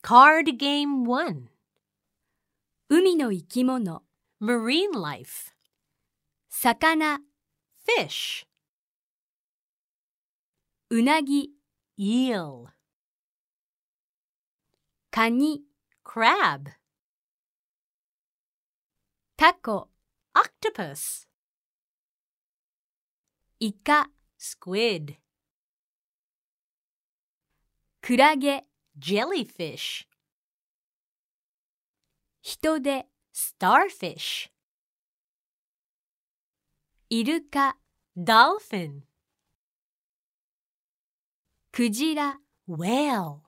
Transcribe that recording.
Card Game 1海の生き物、Marine Life 魚、Fish うなぎ、Eel カニ、Crab タコ、Octopus イカ、Squid クラゲ、Jellyfish 人で、Starfish イルカ、Dolphin クジラ、Whale